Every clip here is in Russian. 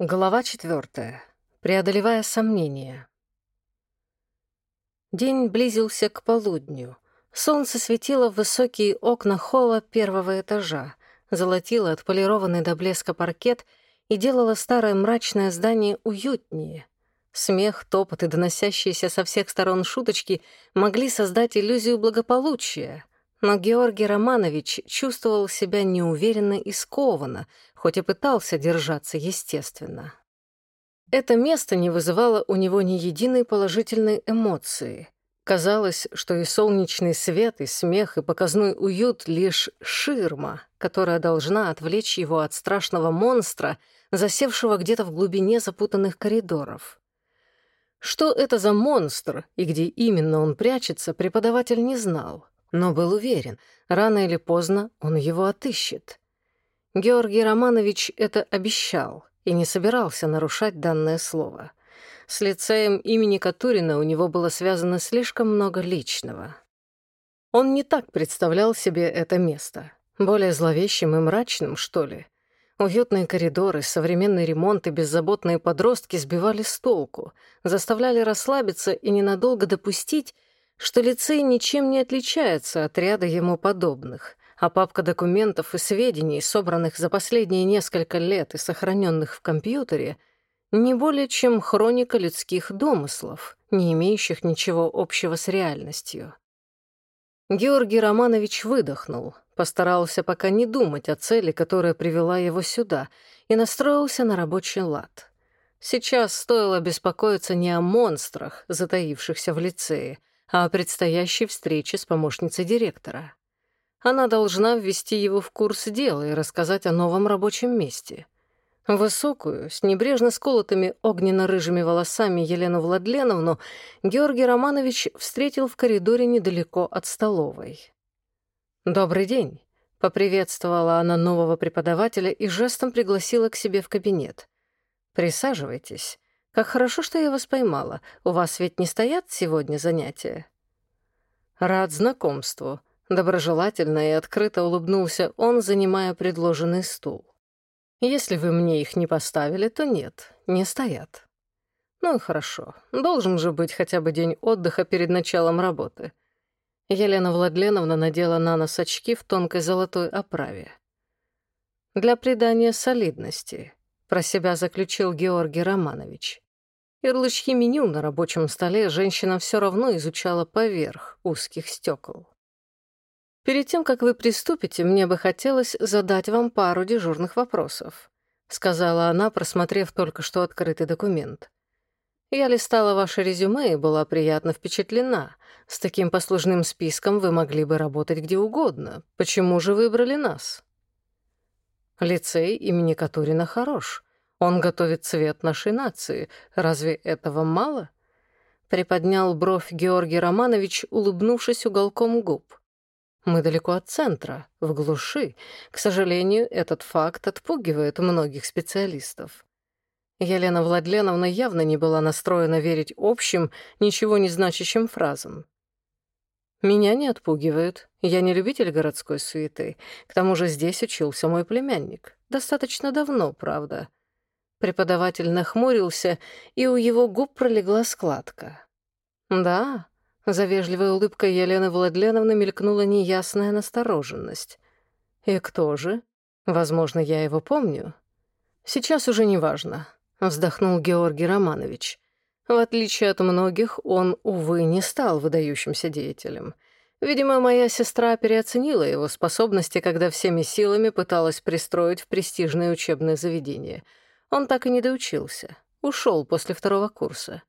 Глава четвертая. Преодолевая сомнения. День близился к полудню. Солнце светило в высокие окна холла первого этажа, золотило отполированный до блеска паркет и делало старое мрачное здание уютнее. Смех, топот и доносящиеся со всех сторон шуточки могли создать иллюзию благополучия, но Георгий Романович чувствовал себя неуверенно и скованно, хоть и пытался держаться естественно. Это место не вызывало у него ни единой положительной эмоции. Казалось, что и солнечный свет, и смех, и показной уют — лишь ширма, которая должна отвлечь его от страшного монстра, засевшего где-то в глубине запутанных коридоров. Что это за монстр и где именно он прячется, преподаватель не знал, но был уверен, рано или поздно он его отыщет. Георгий Романович это обещал и не собирался нарушать данное слово. С лицеем имени Катурина у него было связано слишком много личного. Он не так представлял себе это место. Более зловещим и мрачным, что ли. Уютные коридоры, современный ремонт и беззаботные подростки сбивали с толку, заставляли расслабиться и ненадолго допустить, что лицей ничем не отличается от ряда ему подобных а папка документов и сведений, собранных за последние несколько лет и сохраненных в компьютере, не более чем хроника людских домыслов, не имеющих ничего общего с реальностью. Георгий Романович выдохнул, постарался пока не думать о цели, которая привела его сюда, и настроился на рабочий лад. Сейчас стоило беспокоиться не о монстрах, затаившихся в лицее, а о предстоящей встрече с помощницей директора. Она должна ввести его в курс дела и рассказать о новом рабочем месте. Высокую, с небрежно сколотыми огненно-рыжими волосами Елену Владленовну Георгий Романович встретил в коридоре недалеко от столовой. «Добрый день», — поприветствовала она нового преподавателя и жестом пригласила к себе в кабинет. «Присаживайтесь. Как хорошо, что я вас поймала. У вас ведь не стоят сегодня занятия?» «Рад знакомству», Доброжелательно и открыто улыбнулся он, занимая предложенный стул. «Если вы мне их не поставили, то нет, не стоят». «Ну и хорошо. Должен же быть хотя бы день отдыха перед началом работы». Елена Владленовна надела на нос очки в тонкой золотой оправе. «Для придания солидности», — про себя заключил Георгий Романович. Ярлычки меню на рабочем столе женщина все равно изучала поверх узких стекол. Перед тем, как вы приступите, мне бы хотелось задать вам пару дежурных вопросов», — сказала она, просмотрев только что открытый документ. «Я листала ваше резюме и была приятно впечатлена. С таким послужным списком вы могли бы работать где угодно. Почему же выбрали нас?» «Лицей имени Катурина хорош. Он готовит цвет нашей нации. Разве этого мало?» Приподнял бровь Георгий Романович, улыбнувшись уголком губ. Мы далеко от центра, в глуши. К сожалению, этот факт отпугивает многих специалистов. Елена Владленовна явно не была настроена верить общим, ничего не значащим фразам. «Меня не отпугивают. Я не любитель городской суеты. К тому же здесь учился мой племянник. Достаточно давно, правда». Преподаватель нахмурился, и у его губ пролегла складка. «Да, за вежливой улыбкой Елены Владленовны мелькнула неясная настороженность. «И кто же? Возможно, я его помню». «Сейчас уже не важно», — вздохнул Георгий Романович. В отличие от многих, он, увы, не стал выдающимся деятелем. Видимо, моя сестра переоценила его способности, когда всеми силами пыталась пристроить в престижное учебное заведение. Он так и не доучился. Ушел после второго курса.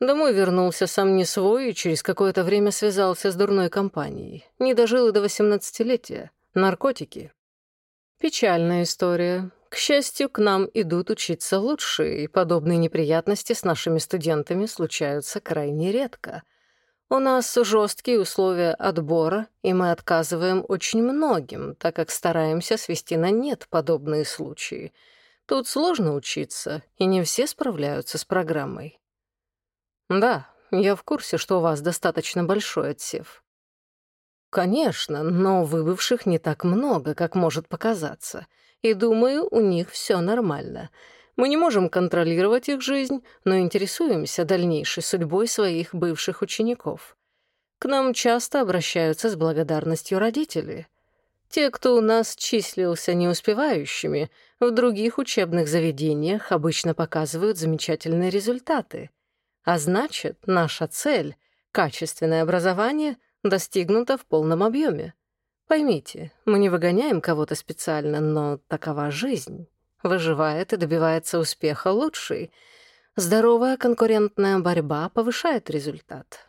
Домой вернулся сам не свой и через какое-то время связался с дурной компанией. Не дожил и до восемнадцатилетия. Наркотики. Печальная история. К счастью, к нам идут учиться лучше, и подобные неприятности с нашими студентами случаются крайне редко. У нас жесткие условия отбора, и мы отказываем очень многим, так как стараемся свести на нет подобные случаи. Тут сложно учиться, и не все справляются с программой. «Да, я в курсе, что у вас достаточно большой отсев». «Конечно, но выбывших не так много, как может показаться. И думаю, у них все нормально. Мы не можем контролировать их жизнь, но интересуемся дальнейшей судьбой своих бывших учеников. К нам часто обращаются с благодарностью родители. Те, кто у нас числился неуспевающими, в других учебных заведениях обычно показывают замечательные результаты. А значит, наша цель — качественное образование — достигнута в полном объеме. Поймите, мы не выгоняем кого-то специально, но такова жизнь. Выживает и добивается успеха лучший. Здоровая конкурентная борьба повышает результат.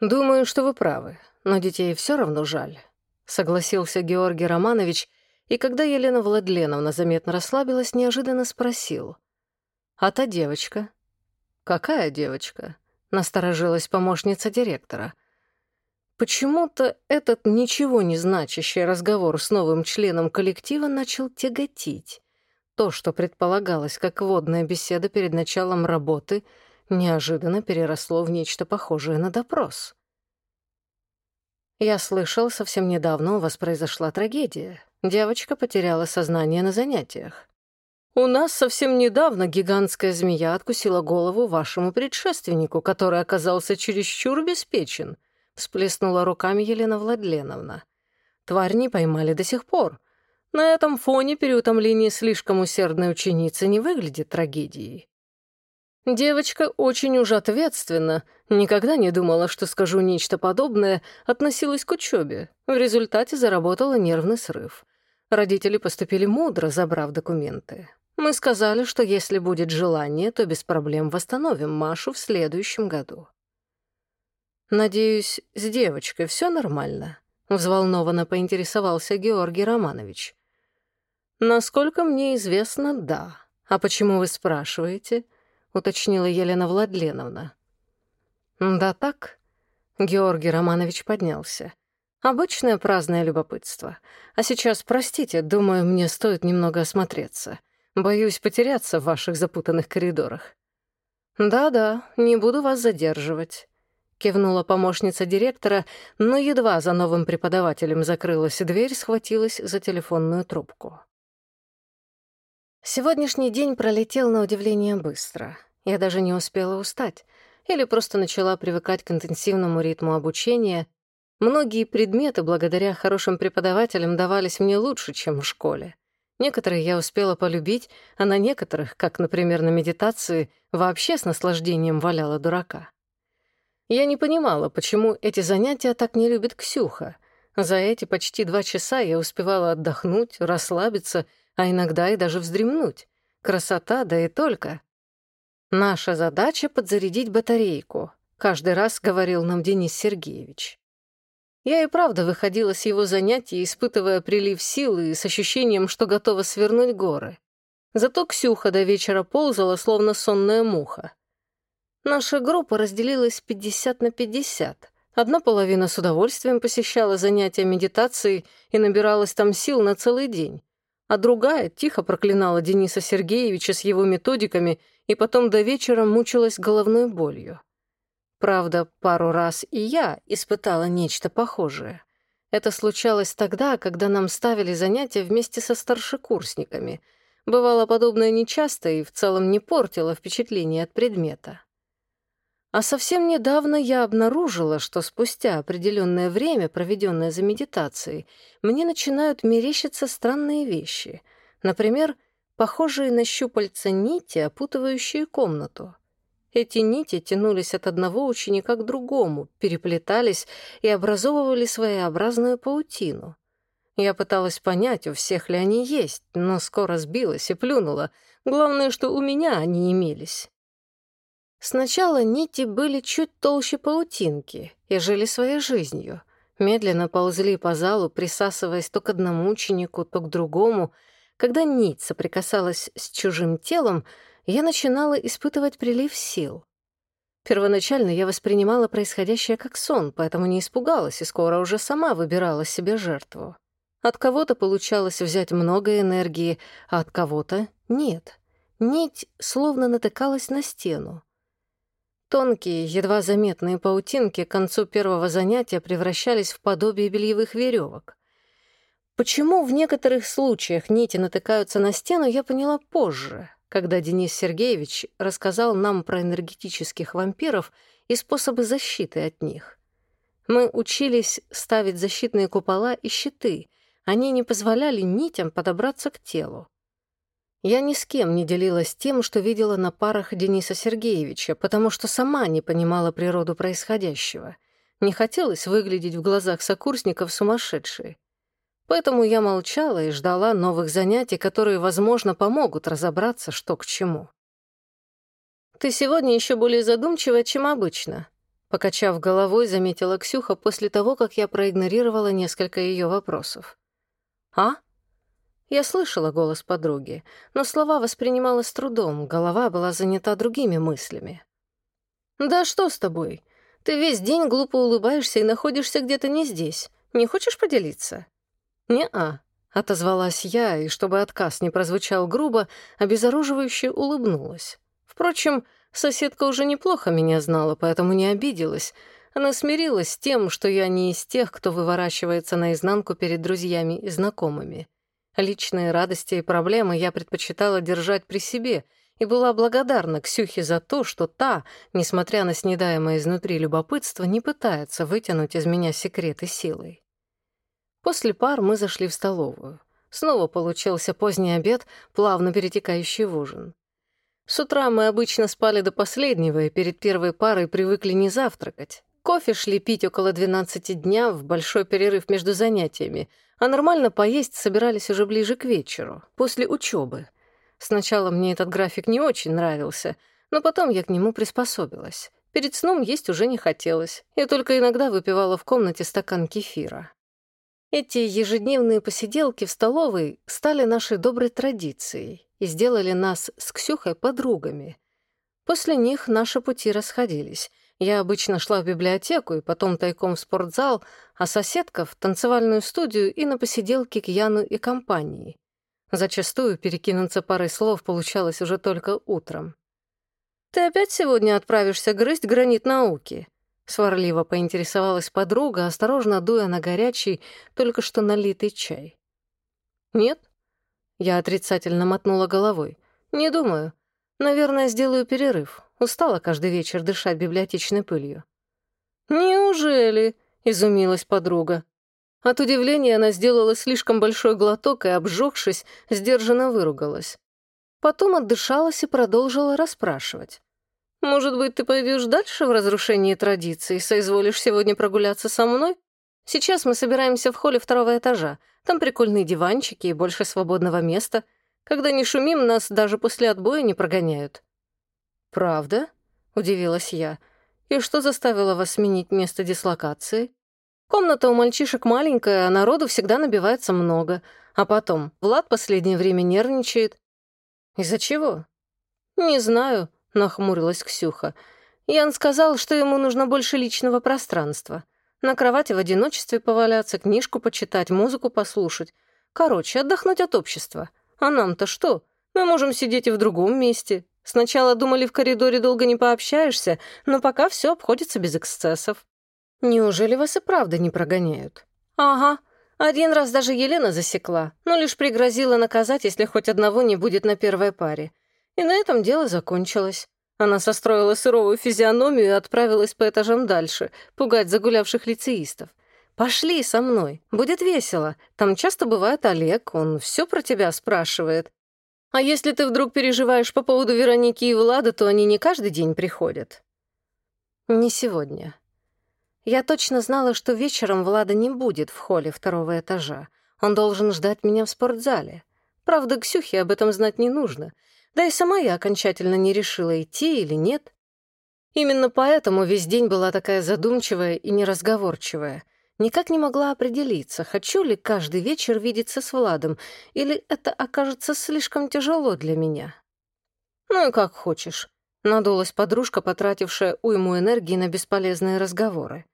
Думаю, что вы правы, но детей все равно жаль, согласился Георгий Романович, и когда Елена Владленовна заметно расслабилась, неожиданно спросил. «А та девочка?» «Какая девочка?» — насторожилась помощница директора. Почему-то этот ничего не значащий разговор с новым членом коллектива начал тяготить. То, что предполагалось как водная беседа перед началом работы, неожиданно переросло в нечто похожее на допрос. «Я слышал, совсем недавно у вас произошла трагедия. Девочка потеряла сознание на занятиях. У нас совсем недавно гигантская змея откусила голову вашему предшественнику, который оказался чересчур обеспечен», — всплеснула руками Елена Владленовна. «Тварь не поймали до сих пор. На этом фоне переутомление слишком усердной ученицы не выглядит трагедией. Девочка очень уж ответственна, никогда не думала, что скажу нечто подобное, относилась к учебе. В результате заработала нервный срыв. Родители поступили мудро, забрав документы. Мы сказали, что если будет желание, то без проблем восстановим Машу в следующем году. «Надеюсь, с девочкой все нормально?» — взволнованно поинтересовался Георгий Романович. «Насколько мне известно, да. А почему вы спрашиваете?» — уточнила Елена Владленовна. «Да так?» — Георгий Романович поднялся. «Обычное праздное любопытство. А сейчас, простите, думаю, мне стоит немного осмотреться. Боюсь потеряться в ваших запутанных коридорах». «Да-да, не буду вас задерживать» кивнула помощница директора, но едва за новым преподавателем закрылась дверь, схватилась за телефонную трубку. Сегодняшний день пролетел на удивление быстро. Я даже не успела устать или просто начала привыкать к интенсивному ритму обучения. Многие предметы, благодаря хорошим преподавателям, давались мне лучше, чем в школе. Некоторые я успела полюбить, а на некоторых, как, например, на медитации, вообще с наслаждением валяла дурака. Я не понимала, почему эти занятия так не любит Ксюха. За эти почти два часа я успевала отдохнуть, расслабиться, а иногда и даже вздремнуть. Красота, да и только. Наша задача — подзарядить батарейку, каждый раз говорил нам Денис Сергеевич. Я и правда выходила с его занятий, испытывая прилив силы и с ощущением, что готова свернуть горы. Зато Ксюха до вечера ползала, словно сонная муха. Наша группа разделилась 50 на 50. Одна половина с удовольствием посещала занятия медитацией и набиралась там сил на целый день, а другая тихо проклинала Дениса Сергеевича с его методиками и потом до вечера мучилась головной болью. Правда, пару раз и я испытала нечто похожее. Это случалось тогда, когда нам ставили занятия вместе со старшекурсниками. Бывало подобное нечасто и в целом не портило впечатление от предмета. А совсем недавно я обнаружила, что спустя определенное время, проведенное за медитацией, мне начинают мерещиться странные вещи. Например, похожие на щупальца нити, опутывающие комнату. Эти нити тянулись от одного ученика к другому, переплетались и образовывали своеобразную паутину. Я пыталась понять, у всех ли они есть, но скоро сбилась и плюнула. Главное, что у меня они имелись. Сначала нити были чуть толще паутинки и жили своей жизнью. Медленно ползли по залу, присасываясь то к одному ученику, то к другому. Когда нить соприкасалась с чужим телом, я начинала испытывать прилив сил. Первоначально я воспринимала происходящее как сон, поэтому не испугалась и скоро уже сама выбирала себе жертву. От кого-то получалось взять много энергии, а от кого-то — нет. Нить словно натыкалась на стену. Тонкие, едва заметные паутинки к концу первого занятия превращались в подобие бельевых веревок. Почему в некоторых случаях нити натыкаются на стену, я поняла позже, когда Денис Сергеевич рассказал нам про энергетических вампиров и способы защиты от них. Мы учились ставить защитные купола и щиты. Они не позволяли нитям подобраться к телу. Я ни с кем не делилась тем, что видела на парах Дениса Сергеевича, потому что сама не понимала природу происходящего. Не хотелось выглядеть в глазах сокурсников сумасшедшей. Поэтому я молчала и ждала новых занятий, которые, возможно, помогут разобраться, что к чему. «Ты сегодня еще более задумчивая, чем обычно», — покачав головой, заметила Ксюха после того, как я проигнорировала несколько ее вопросов. «А?» Я слышала голос подруги, но слова воспринимала с трудом, голова была занята другими мыслями. «Да что с тобой? Ты весь день глупо улыбаешься и находишься где-то не здесь. Не хочешь поделиться?» «Не-а», — отозвалась я, и, чтобы отказ не прозвучал грубо, обезоруживающе улыбнулась. Впрочем, соседка уже неплохо меня знала, поэтому не обиделась. Она смирилась с тем, что я не из тех, кто выворачивается наизнанку перед друзьями и знакомыми. Личные радости и проблемы я предпочитала держать при себе и была благодарна Ксюхе за то, что та, несмотря на снедаемое изнутри любопытство, не пытается вытянуть из меня секреты силой. После пар мы зашли в столовую. Снова получился поздний обед, плавно перетекающий в ужин. С утра мы обычно спали до последнего и перед первой парой привыкли не завтракать. Кофе шли пить около 12 дня в большой перерыв между занятиями, а нормально поесть собирались уже ближе к вечеру, после учебы. Сначала мне этот график не очень нравился, но потом я к нему приспособилась. Перед сном есть уже не хотелось. Я только иногда выпивала в комнате стакан кефира. Эти ежедневные посиделки в столовой стали нашей доброй традицией и сделали нас с Ксюхой подругами. После них наши пути расходились — я обычно шла в библиотеку и потом тайком в спортзал, а соседка — в танцевальную студию и на посиделки к Яну и компании. Зачастую перекинуться парой слов получалось уже только утром. «Ты опять сегодня отправишься грызть гранит науки?» Сварливо поинтересовалась подруга, осторожно дуя на горячий, только что налитый чай. «Нет?» Я отрицательно мотнула головой. «Не думаю. Наверное, сделаю перерыв. Устала каждый вечер дышать библиотечной пылью. «Неужели?» — изумилась подруга. От удивления она сделала слишком большой глоток и, обжегшись, сдержанно выругалась. Потом отдышалась и продолжила расспрашивать. «Может быть, ты пойдешь дальше в разрушении традиций соизволишь сегодня прогуляться со мной? Сейчас мы собираемся в холле второго этажа. Там прикольные диванчики и больше свободного места. Когда не шумим, нас даже после отбоя не прогоняют». «Правда?» — удивилась я. «И что заставило вас сменить место дислокации?» «Комната у мальчишек маленькая, а народу всегда набивается много. А потом, Влад последнее время нервничает». «Из-за чего?» «Не знаю», — нахмурилась Ксюха. Ян сказал, что ему нужно больше личного пространства. На кровати в одиночестве поваляться, книжку почитать, музыку послушать. Короче, отдохнуть от общества. А нам-то что? Мы можем сидеть и в другом месте, Сначала думали, в коридоре долго не пообщаешься, но пока все обходится без эксцессов. Неужели вас и правда не прогоняют? Ага. Один раз даже Елена засекла, но лишь пригрозила наказать, если хоть одного не будет на первой паре. И на этом дело закончилось. Она состроила сыровую физиономию и отправилась по этажам дальше, пугать загулявших лицеистов. «Пошли со мной, будет весело. Там часто бывает Олег, он все про тебя спрашивает. А если ты вдруг переживаешь по поводу Вероники и Влада, то они не каждый день приходят. Не сегодня. Я точно знала, что вечером Влада не будет в холле второго этажа. Он должен ждать меня в спортзале. Правда, Ксюхе об этом знать не нужно. Да и сама я окончательно не решила, идти или нет. Именно поэтому весь день была такая задумчивая и неразговорчивая. Никак не могла определиться, хочу ли каждый вечер видеться с Владом, или это окажется слишком тяжело для меня. «Ну и как хочешь», — надулась подружка, потратившая уйму энергии на бесполезные разговоры.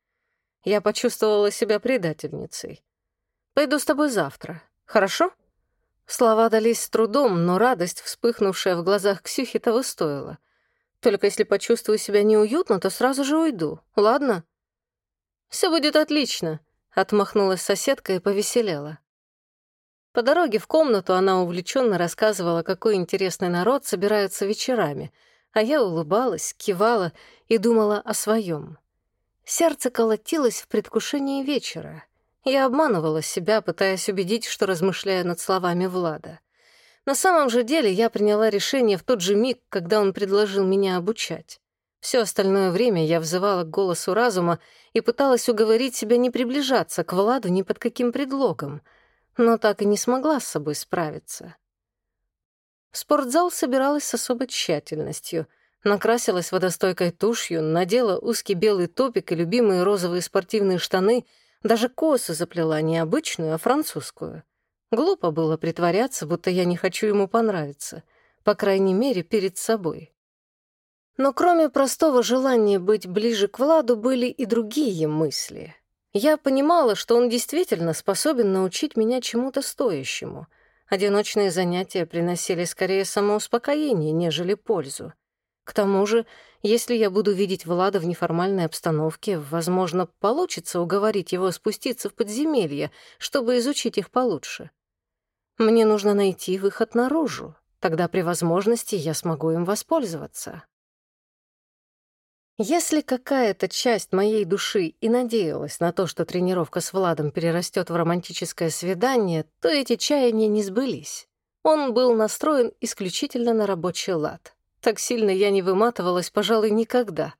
Я почувствовала себя предательницей. «Пойду с тобой завтра, хорошо?» Слова дались с трудом, но радость, вспыхнувшая в глазах Ксюхи, того стоила. «Только если почувствую себя неуютно, то сразу же уйду, ладно?» Все будет отлично», — отмахнулась соседка и повеселела. По дороге в комнату она увлеченно рассказывала, какой интересный народ собирается вечерами, а я улыбалась, кивала и думала о своем. Сердце колотилось в предвкушении вечера. Я обманывала себя, пытаясь убедить, что размышляю над словами Влада. На самом же деле я приняла решение в тот же миг, когда он предложил меня обучать. Все остальное время я взывала к голосу разума и пыталась уговорить себя не приближаться к Владу ни под каким предлогом, но так и не смогла с собой справиться. В спортзал собиралась с особой тщательностью. Накрасилась водостойкой тушью, надела узкий белый топик и любимые розовые спортивные штаны, даже косу заплела не обычную, а французскую. Глупо было притворяться, будто я не хочу ему понравиться, по крайней мере, перед собой. Но кроме простого желания быть ближе к Владу были и другие мысли. Я понимала, что он действительно способен научить меня чему-то стоящему. Одиночные занятия приносили скорее самоуспокоение, нежели пользу. К тому же, если я буду видеть Влада в неформальной обстановке, возможно, получится уговорить его спуститься в подземелье, чтобы изучить их получше. Мне нужно найти выход наружу. Тогда при возможности я смогу им воспользоваться. Если какая-то часть моей души и надеялась на то, что тренировка с Владом перерастет в романтическое свидание, то эти чаяния не сбылись. Он был настроен исключительно на рабочий лад. Так сильно я не выматывалась, пожалуй, никогда.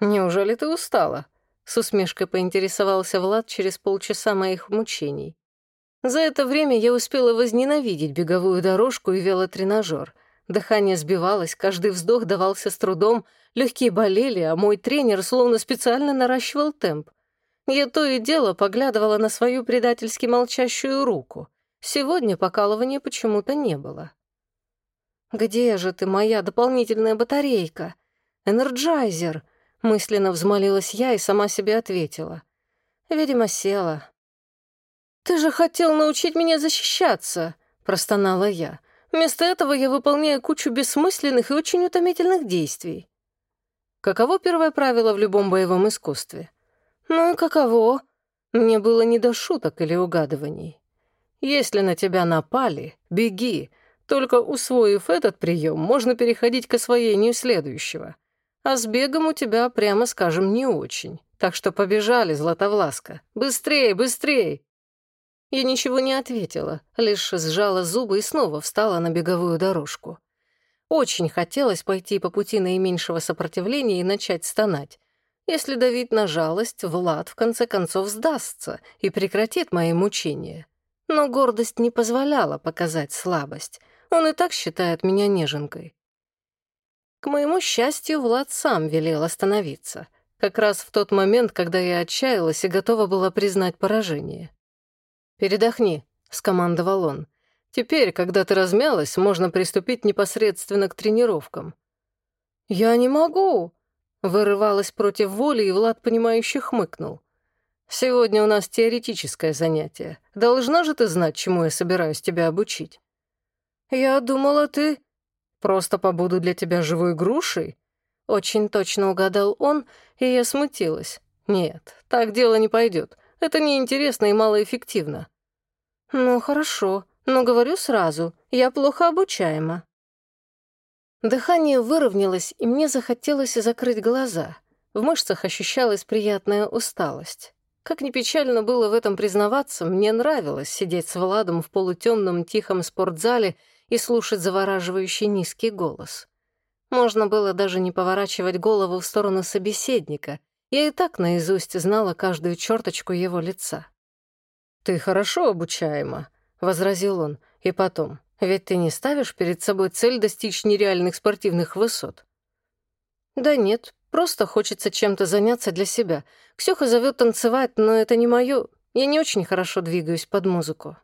«Неужели ты устала?» — с усмешкой поинтересовался Влад через полчаса моих мучений. За это время я успела возненавидеть беговую дорожку и велотренажер. Дыхание сбивалось, каждый вздох давался с трудом, легкие болели, а мой тренер словно специально наращивал темп. Я то и дело поглядывала на свою предательски молчащую руку. Сегодня покалывания почему-то не было. «Где же ты, моя дополнительная батарейка? Энерджайзер!» Мысленно взмолилась я и сама себе ответила. Видимо, села. «Ты же хотел научить меня защищаться!» — простонала я. «Вместо этого я выполняю кучу бессмысленных и очень утомительных действий». Каково первое правило в любом боевом искусстве? Ну и каково? Мне было не до шуток или угадываний. Если на тебя напали, беги. Только усвоив этот прием, можно переходить к освоению следующего. А с бегом у тебя, прямо скажем, не очень. Так что побежали, Златовласка. Быстрее, быстрее! Я ничего не ответила, лишь сжала зубы и снова встала на беговую дорожку. Очень хотелось пойти по пути наименьшего сопротивления и начать стонать. Если давить на жалость, Влад в конце концов сдастся и прекратит мои мучения. Но гордость не позволяла показать слабость. Он и так считает меня неженкой. К моему счастью, Влад сам велел остановиться, как раз в тот момент, когда я отчаялась и готова была признать поражение. «Передохни», — скомандовал он. «Теперь, когда ты размялась, можно приступить непосредственно к тренировкам». «Я не могу», — вырывалась против воли, и Влад, понимающе хмыкнул. «Сегодня у нас теоретическое занятие. Должна же ты знать, чему я собираюсь тебя обучить». «Я думала, ты...» «Просто побуду для тебя живой грушей?» Очень точно угадал он, и я смутилась. «Нет, так дело не пойдет. Это неинтересно и малоэффективно. Ну, хорошо, но говорю сразу, я плохо обучаема. Дыхание выровнялось, и мне захотелось закрыть глаза. В мышцах ощущалась приятная усталость. Как ни печально было в этом признаваться, мне нравилось сидеть с Владом в полутемном тихом спортзале и слушать завораживающий низкий голос. Можно было даже не поворачивать голову в сторону собеседника. Я и так наизусть знала каждую черточку его лица. «Ты хорошо обучаема», — возразил он. «И потом, ведь ты не ставишь перед собой цель достичь нереальных спортивных высот?» «Да нет, просто хочется чем-то заняться для себя. Ксюха зовет танцевать, но это не мое. Я не очень хорошо двигаюсь под музыку».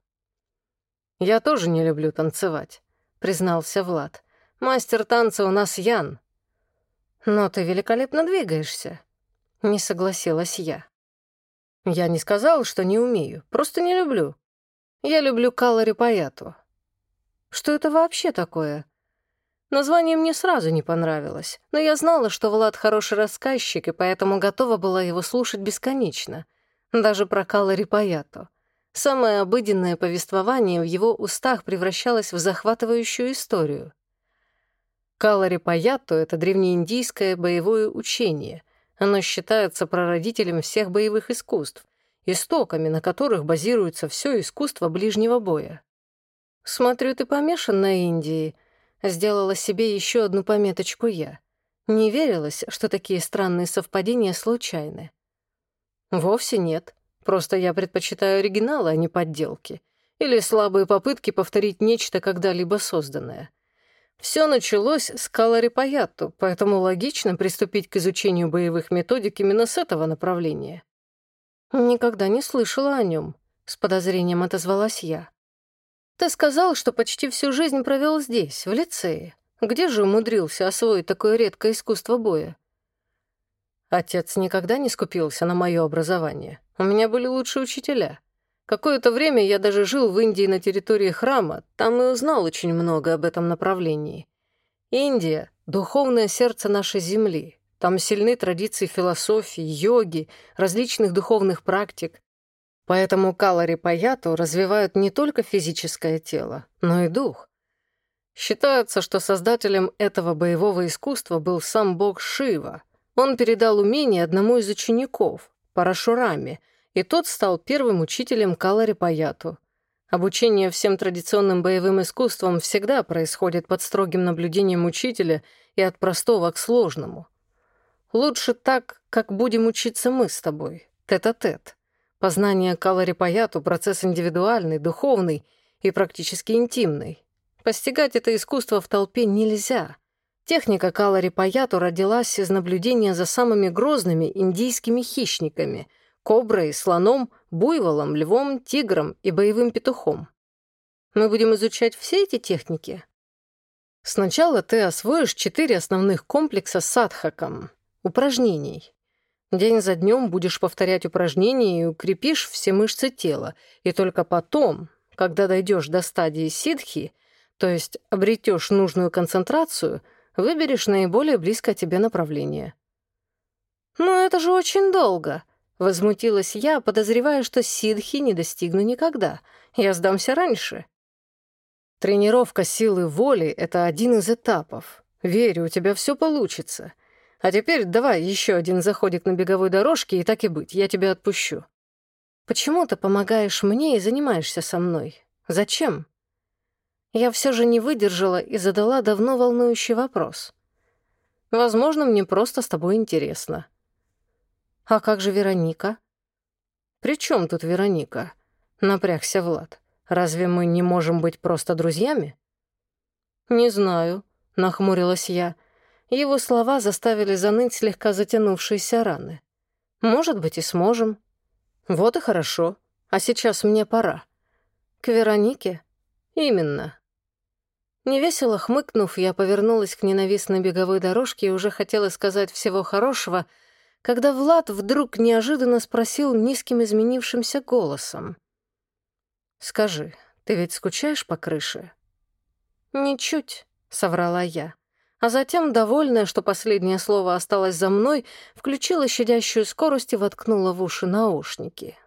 «Я тоже не люблю танцевать», — признался Влад. «Мастер танца у нас Ян». «Но ты великолепно двигаешься», — не согласилась я. Я не сказал, что не умею, просто не люблю. Я люблю калори паяту. Что это вообще такое? Название мне сразу не понравилось, но я знала, что Влад хороший рассказчик, и поэтому готова была его слушать бесконечно. Даже про калори паяту. Самое обыденное повествование в его устах превращалось в захватывающую историю. Калари Паяту — это древнеиндийское боевое учение. Оно считается прародителем всех боевых искусств, истоками на которых базируется все искусство ближнего боя. «Смотрю, ты помешан на Индии», — сделала себе еще одну пометочку я. Не верилось, что такие странные совпадения случайны. Вовсе нет. Просто я предпочитаю оригиналы, а не подделки. Или слабые попытки повторить нечто когда-либо созданное. Все началось с Калари Паяту, поэтому логично приступить к изучению боевых методик именно с этого направления. «Никогда не слышала о нем», — с подозрением отозвалась я. «Ты сказал, что почти всю жизнь провел здесь, в лицее. Где же умудрился освоить такое редкое искусство боя?» Отец никогда не скупился на мое образование. У меня были лучшие учителя. Какое-то время я даже жил в Индии на территории храма, там и узнал очень много об этом направлении. Индия — духовное сердце нашей земли. Там сильны традиции философии, йоги, различных духовных практик. Поэтому Калари Паяту развивают не только физическое тело, но и дух. Считается, что создателем этого боевого искусства был сам бог Шива. Он передал умение одному из учеников, Парашураме, и тот стал первым учителем Калари Паяту. Обучение всем традиционным боевым искусствам всегда происходит под строгим наблюдением учителя и от простого к сложному. Лучше так, как будем учиться мы с тобой, тет-а-тет. -тет. Познание Калари Паяту — процесс индивидуальный, духовный и практически интимный. Постигать это искусство в толпе нельзя. Техника Калари Паяту родилась из наблюдения за самыми грозными индийскими хищниками — коброй, слоном, буйволом, львом, тигром и боевым петухом. Мы будем изучать все эти техники. Сначала ты освоишь четыре основных комплекса садхакам — упражнений. День за днем будешь повторять упражнения и укрепишь все мышцы тела, и только потом, когда дойдешь до стадии ситхи, то есть обретешь нужную концентрацию, выберешь наиболее близкое тебе направление. «Но это же очень долго», Возмутилась я, подозревая, что ситхи не достигну никогда. Я сдамся раньше. Тренировка силы воли — это один из этапов. Верю, у тебя все получится. А теперь давай еще один заходик на беговой дорожке, и так и быть, я тебя отпущу. Почему ты помогаешь мне и занимаешься со мной? Зачем? Я все же не выдержала и задала давно волнующий вопрос. Возможно, мне просто с тобой интересно. «А как же Вероника?» «При чем тут Вероника?» — напрягся Влад. «Разве мы не можем быть просто друзьями?» «Не знаю», — нахмурилась я. Его слова заставили заныть слегка затянувшиеся раны. «Может быть, и сможем». «Вот и хорошо. А сейчас мне пора». «К Веронике?» «Именно». Невесело хмыкнув, я повернулась к ненавистной беговой дорожке и уже хотела сказать всего хорошего — когда Влад вдруг неожиданно спросил низким изменившимся голосом. «Скажи, ты ведь скучаешь по крыше?» «Ничуть», — соврала я. А затем, довольная, что последнее слово осталось за мной, включила щадящую скорость и воткнула в уши наушники.